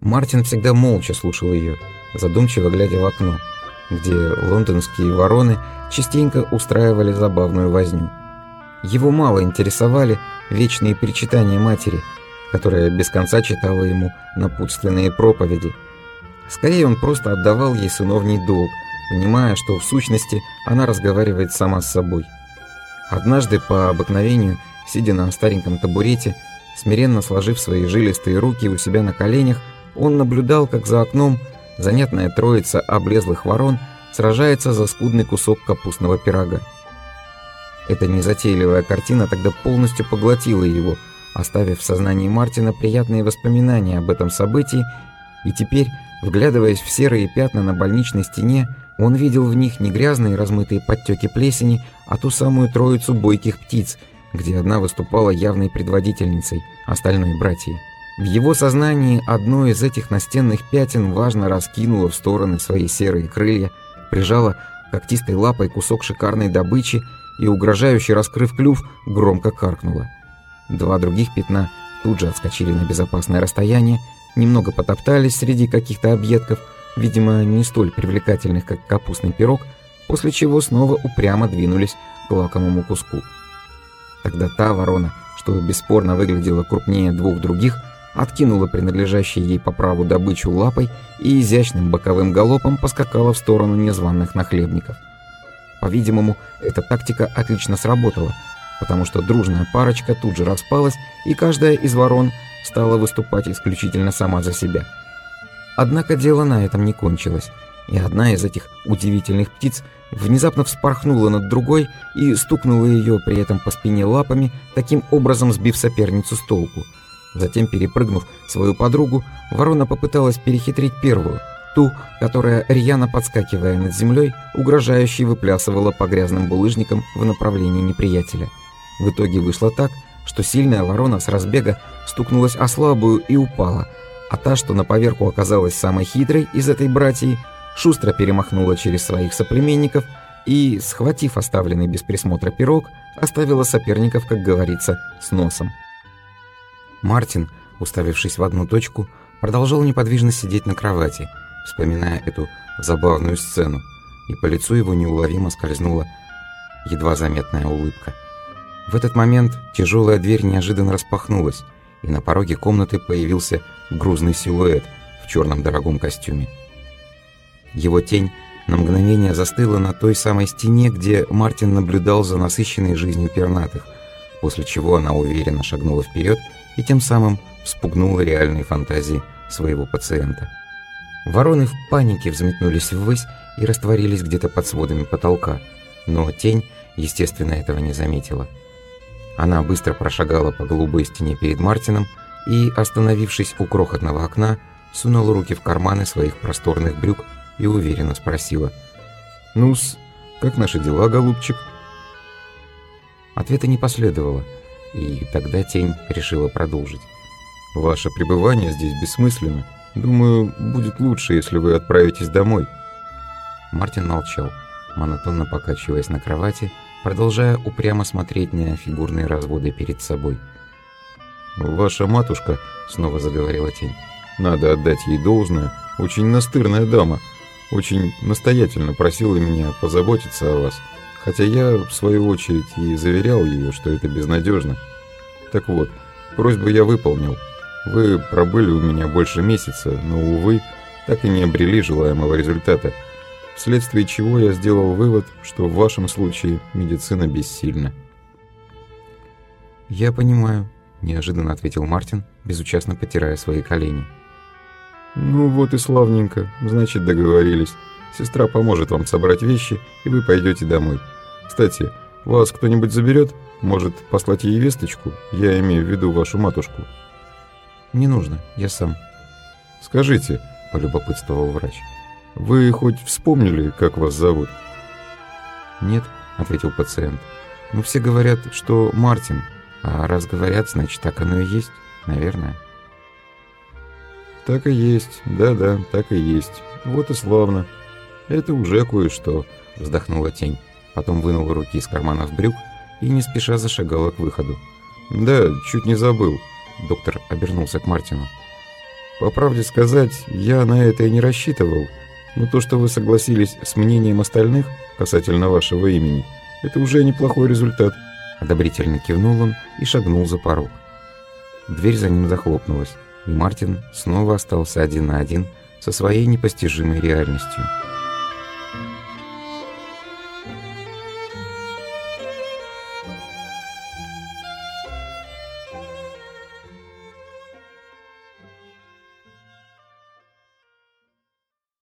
Мартин всегда молча слушал ее, задумчиво глядя в окно, где лондонские вороны частенько устраивали забавную возню. Его мало интересовали вечные причитания матери, которая без конца читала ему напутственные проповеди. Скорее он просто отдавал ей сыновний долг, понимая, что в сущности она разговаривает сама с собой. Однажды по обыкновению, сидя на стареньком табурете, смиренно сложив свои жилистые руки у себя на коленях, он наблюдал, как за окном занятная троица облезлых ворон сражается за скудный кусок капустного пирога. Эта незатейливая картина тогда полностью поглотила его, оставив в сознании Мартина приятные воспоминания об этом событии, и теперь, вглядываясь в серые пятна на больничной стене, он видел в них не грязные размытые подтеки плесени, а ту самую троицу бойких птиц, где одна выступала явной предводительницей, остальные братья. В его сознании одно из этих настенных пятен важно раскинуло в стороны свои серые крылья, прижало когтистой лапой кусок шикарной добычи и, угрожающе раскрыв клюв, громко каркнуло. Два других пятна тут же отскочили на безопасное расстояние, немного потоптались среди каких-то объедков, видимо, не столь привлекательных, как капустный пирог, после чего снова упрямо двинулись к лакомому куску. Тогда та ворона, что бесспорно выглядела крупнее двух других, откинула принадлежащую ей по праву добычу лапой и изящным боковым галопом поскакала в сторону незваных нахлебников. По-видимому, эта тактика отлично сработала, потому что дружная парочка тут же распалась, и каждая из ворон стала выступать исключительно сама за себя. Однако дело на этом не кончилось, и одна из этих удивительных птиц внезапно вспорхнула над другой и стукнула ее при этом по спине лапами, таким образом сбив соперницу с толку – Затем, перепрыгнув свою подругу, ворона попыталась перехитрить первую, ту, которая, рьяно подскакивая над землей, угрожающе выплясывала по грязным булыжникам в направлении неприятеля. В итоге вышло так, что сильная ворона с разбега стукнулась о слабую и упала, а та, что на поверку оказалась самой хитрой из этой братьи, шустро перемахнула через своих соплеменников и, схватив оставленный без присмотра пирог, оставила соперников, как говорится, с носом. Мартин, уставившись в одну точку, продолжал неподвижно сидеть на кровати, вспоминая эту забавную сцену, и по лицу его неуловимо скользнула едва заметная улыбка. В этот момент тяжелая дверь неожиданно распахнулась, и на пороге комнаты появился грузный силуэт в черном дорогом костюме. Его тень на мгновение застыла на той самой стене, где Мартин наблюдал за насыщенной жизнью пернатых, после чего она уверенно шагнула вперед и тем самым вспугнула реальные фантазии своего пациента. Вороны в панике взметнулись ввысь и растворились где-то под сводами потолка, но тень, естественно, этого не заметила. Она быстро прошагала по голубой стене перед Мартином и, остановившись у крохотного окна, сунула руки в карманы своих просторных брюк и уверенно спросила «Ну-с, как наши дела, голубчик?» Ответа не последовало – и тогда тень решила продолжить. «Ваше пребывание здесь бессмысленно. Думаю, будет лучше, если вы отправитесь домой». Мартин молчал, монотонно покачиваясь на кровати, продолжая упрямо смотреть на фигурные разводы перед собой. «Ваша матушка», — снова заговорила тень, — «надо отдать ей должное, очень настырная дама, очень настоятельно просила меня позаботиться о вас хотя я, в свою очередь, и заверял ее, что это безнадежно. Так вот, просьбу я выполнил. Вы пробыли у меня больше месяца, но, увы, так и не обрели желаемого результата, вследствие чего я сделал вывод, что в вашем случае медицина бессильна. «Я понимаю», – неожиданно ответил Мартин, безучастно потирая свои колени. «Ну вот и славненько, значит договорились». Сестра поможет вам собрать вещи, и вы пойдете домой. Кстати, вас кто-нибудь заберет? Может, послать ей весточку? Я имею в виду вашу матушку». «Не нужно, я сам». «Скажите», — полюбопытствовал врач, — «вы хоть вспомнили, как вас зовут?» «Нет», — ответил пациент. «Но все говорят, что Мартин, а раз говорят, значит, так оно и есть, наверное». «Так и есть, да-да, так и есть. Вот и славно». «Это уже кое-что», — вздохнула тень. Потом вынула руки из карманов брюк и не спеша зашагала к выходу. «Да, чуть не забыл», — доктор обернулся к Мартину. По правде сказать, я на это и не рассчитывал. Но то, что вы согласились с мнением остальных касательно вашего имени, это уже неплохой результат. Одобрительно кивнул он и шагнул за порог. Дверь за ним захлопнулась, и Мартин снова остался один на один со своей непостижимой реальностью –